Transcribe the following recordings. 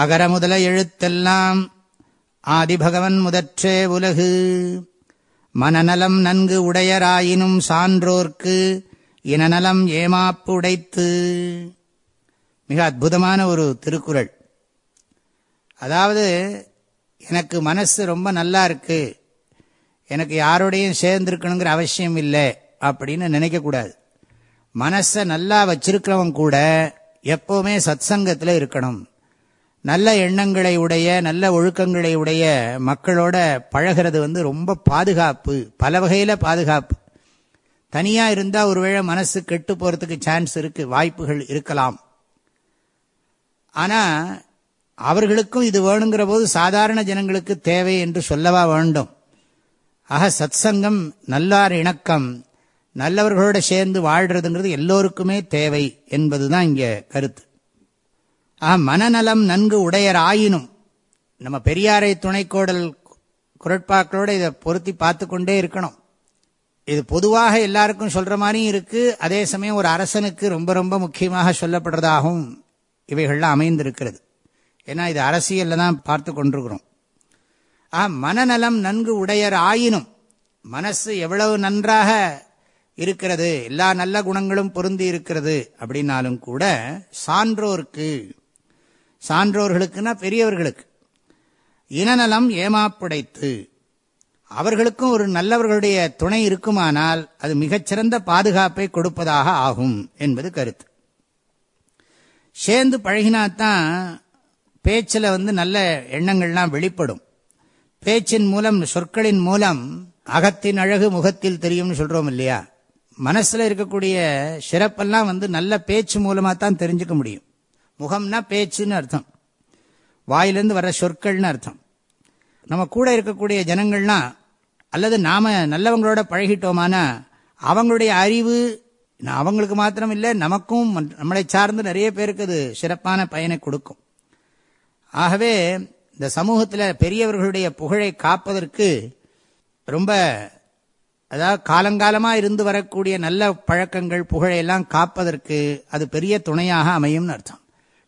அகர முதல எழுத்தெல்லாம் ஆதிபகவன் முதற்றே உலகு. மனநலம் நன்கு உடையராயினும் சான்றோர்க்கு இனநலம் ஏமாப்பு உடைத்து. மிக அற்புதமான ஒரு திருக்குறள். அதாவது எனக்கு மனசு ரொம்ப நல்லா இருக்கு. எனக்கு யாரோடையும் சேர்ந்துருக்கணுங்கிற அவசியம் இல்லை அப்படின்னு நினைக்கக்கூடாது. மனசை நல்லா வச்சிருக்கிறவன் கூட எப்போவுமே சத் சங்கத்தில் இருக்கணும். நல்ல எண்ணங்களை உடைய நல்ல ஒழுக்கங்களை உடைய மக்களோட பழகிறது வந்து ரொம்ப பாதுகாப்பு பல வகையில் பாதுகாப்பு. தனியாக இருந்தால் ஒருவேளை மனசு கெட்டு போகிறதுக்கு சான்ஸ் இருக்குது வாய்ப்புகள் இருக்கலாம். ஆனால் அவர்களுக்கும் இது வேணுங்கிற போது சாதாரண ஜனங்களுக்கு தேவை என்று சொல்லவா வேண்டும். ஆக சத் சங்கம் நல்லார் இணக்கம் நல்லவர்களோட சேர்ந்து வாழ்கிறதுங்கிறது எல்லோருக்குமே தேவை என்பது தான் இங்கே கருத்து. மனநலம் நன்கு உடையர் ஆயினும் நம்ம பெரியாரை துணைக்கோடல் குரட்பாக்களோட இதை பொருத்தி பார்த்து கொண்டே இருக்கணும். இது பொதுவாக எல்லாருக்கும் சொல்ற மாதிரியும் இருக்கு. அதே சமயம் ஒரு அரசனுக்கு ரொம்ப ரொம்ப முக்கியமாக சொல்லப்படுறதாகவும் இவைகள்லாம் அமைந்திருக்கிறது. ஏன்னா இது அரசியலில் தான் பார்த்து கொண்டிருக்கிறோம். ஆ மனநலம் நன்கு உடையர் ஆயினும் மனசு எவ்வளவு நன்றாக இருக்கிறது எல்லா நல்ல குணங்களும் பொருந்தி இருக்கிறது அப்படின்னாலும் கூட சான்றோருக்கு சான்றோர்களுக்குன்னா பெரியவர்களுக்கு. இனநலம் ஏமாப்புடைத்து. அவர்களுக்கும் ஒரு நல்லவர்களுடைய துணை இருக்குமானால் அது மிகச்சிறந்த பாதுகாப்பை கொடுப்பதாக ஆகும் என்பது கருத்து. சேர்ந்து பழகினாத்தான் பேச்சில் வந்து நல்ல எண்ணங்கள்லாம் வெளிப்படும். பேச்சின் மூலம் சொற்களின் மூலம் அகத்தின் அழகு முகத்தில் தெரியும்னு சொல்றோம் இல்லையா? மனசில் இருக்கக்கூடிய சிறப்பெல்லாம் வந்து நல்ல பேச்சு மூலமாக தான் தெரிஞ்சுக்க முடியும். முகம்னா பேச்சுன்னு அர்த்தம். வாயிலிருந்து வர சொற்கள்னு அர்த்தம். நம்ம கூட இருக்கக்கூடிய ஜனங்கள்னா அல்லது நாம நல்லவங்களோட பழகிட்டோமானா அவங்களுடைய அறிவு அவங்களுக்கு மாத்திரம் இல்லை நமக்கும் நம்மளை சார்ந்து நிறைய பேருக்கு அது சிறப்பான பயனை கொடுக்கும். ஆகவே இந்த சமூகத்தில் பெரியவர்களுடைய புகழை காப்பதற்கு ரொம்ப அதாவது காலங்காலமாக இருந்து வரக்கூடிய நல்ல பழக்கங்கள் புகழையெல்லாம் காப்பதற்கு அது பெரிய துணையாக அமையும்னு அர்த்தம்.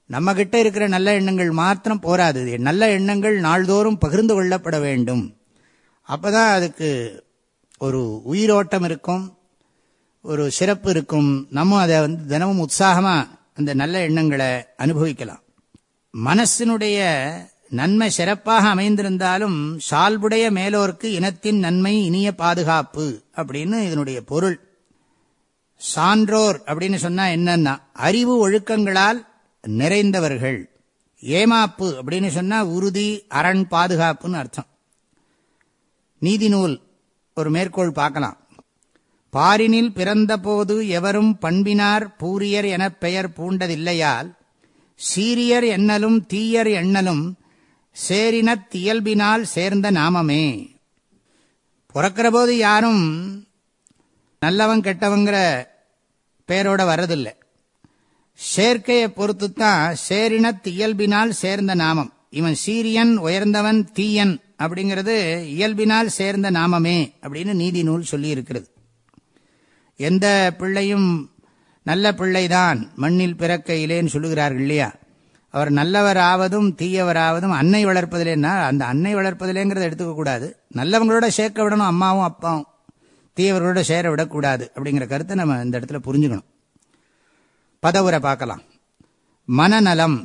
நம்ம கிட்ட இருக்கிற நல்ல எண்ணங்கள் மாத்திரம் போராது. நல்ல எண்ணங்கள் நாள்தோறும் பகிர்ந்து கொள்ளப்பட வேண்டும். அப்போதான் அதுக்கு ஒரு உயிரோட்டம் இருக்கும் ஒரு சிறப்பு இருக்கும். நம்ம அதை வந்து தினமும் உற்சாகமாக அந்த நல்ல எண்ணங்களை அனுபவிக்கலாம். மனசினுடைய நன்மை சிறப்பாக அமைந்திருந்தாலும் சால்புடைய மேலோர்க்கு இனத்தின் நன்மை இனிய பாதுகாப்பு அப்படின்னு இதனுடைய பொருள். சான்றோர் அப்படின்னு சொன்னா என்னன்னா அறிவு ஒழுக்கங்களால் நிறைந்தவர்கள். ஏமாப்பு அப்படின்னு சொன்னால் உறுதி அரண் பாதுகாப்புன்னு அர்த்தம். நீதி நூல் ஒரு மேற்கோள் பார்க்கலாம். பாரினில் பிறந்தபோது எவரும் பண்பினார் பூரியர் எனப் பெயர் பூண்டதில்லையால் சீரியர் எண்ணலும் தீயர் எண்ணலும் சேரினத் இயல்பினால் சேர்ந்த நாமமே. பிறக்கிற போது யாரும் நல்லவன் கெட்டவங்கிற பெயரோட வர்றதில்லை. சேர்க்கையை பொறுத்து தான் சேரினத் இயல்பினால் சேர்ந்த நாமம். இவன் சீரியன் உயர்ந்தவன் தீயன் அப்படிங்கிறது இயல்பினால் சேர்ந்த நாமமே அப்படின்னு நீதி நூல் சொல்லியிருக்கிறது. எந்த பிள்ளையும் நல்ல பிள்ளைதான் மண்ணில் பிறக்கையிலேன்னு சொல்லுகிறார்கள் இல்லையா? அவர் நல்லவராவதும் தீயவராவதும் அன்னை வளர்ப்பதிலேன்னா அந்த அன்னை வளர்ப்பதிலேங்கிறத எடுத்துக்கக்கூடாது நல்லவங்களோட சேர்க்க விடணும் அம்மாவும் அப்பாவும் தீயவர்களோட சேர விடக்கூடாது அப்படிங்கிற கருத்தை நம்ம இந்த இடத்துல புரிஞ்சுக்கணும். பதவுரை பார்க்கலாம். மனநலம்.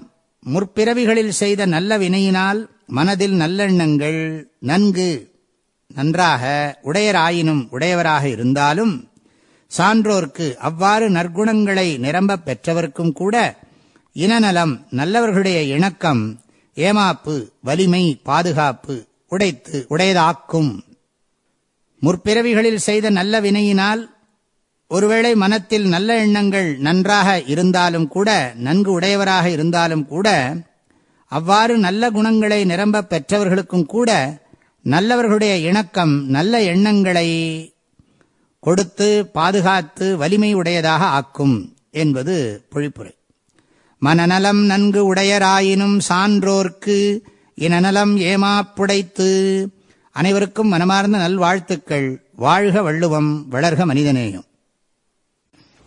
முற்பிறவிகளில் செய்த நல்ல வினையினால் மனதில் நல்லெண்ணங்கள் நன்கு நன்றாக உடையராயினும் உடையவராக இருந்தாலும் சான்றோர்க்கு அவ்வாறு நற்குணங்களை நிரம்ப பெற்றவர்க்கும் கூட இனநலம் நல்லவர்களுடைய இணக்கம் ஏமாப்பு வலிமை பாதுகாப்பு உடைத்து உடையதாக்கும். முற்பிறவிகளில் செய்த நல்ல வினையினால் ஒருவேளை மனத்தில் நல்ல எண்ணங்கள் நன்றாக இருந்தாலும் கூட நன்கு உடையவராக இருந்தாலும் கூட அவ்வாறு நல்ல குணங்களை நிரம்ப பெற்றவர்களுக்கும் கூட நல்லவர்களுடைய இணக்கம் நல்ல எண்ணங்களை கொடுத்து பாதுகாத்து வலிமை உடையதாக ஆக்கும் என்பது பொழிப்புரை. மனநலம் நன்கு உடையராயினும் சான்றோர்க்கு இனநலம் ஏமாப்புடைத்து அனைவருக்கும் மனமார்ந்த நல்வாழ்த்துக்கள். வாழ்க வள்ளுவம் வளர்க மனிதநேயம்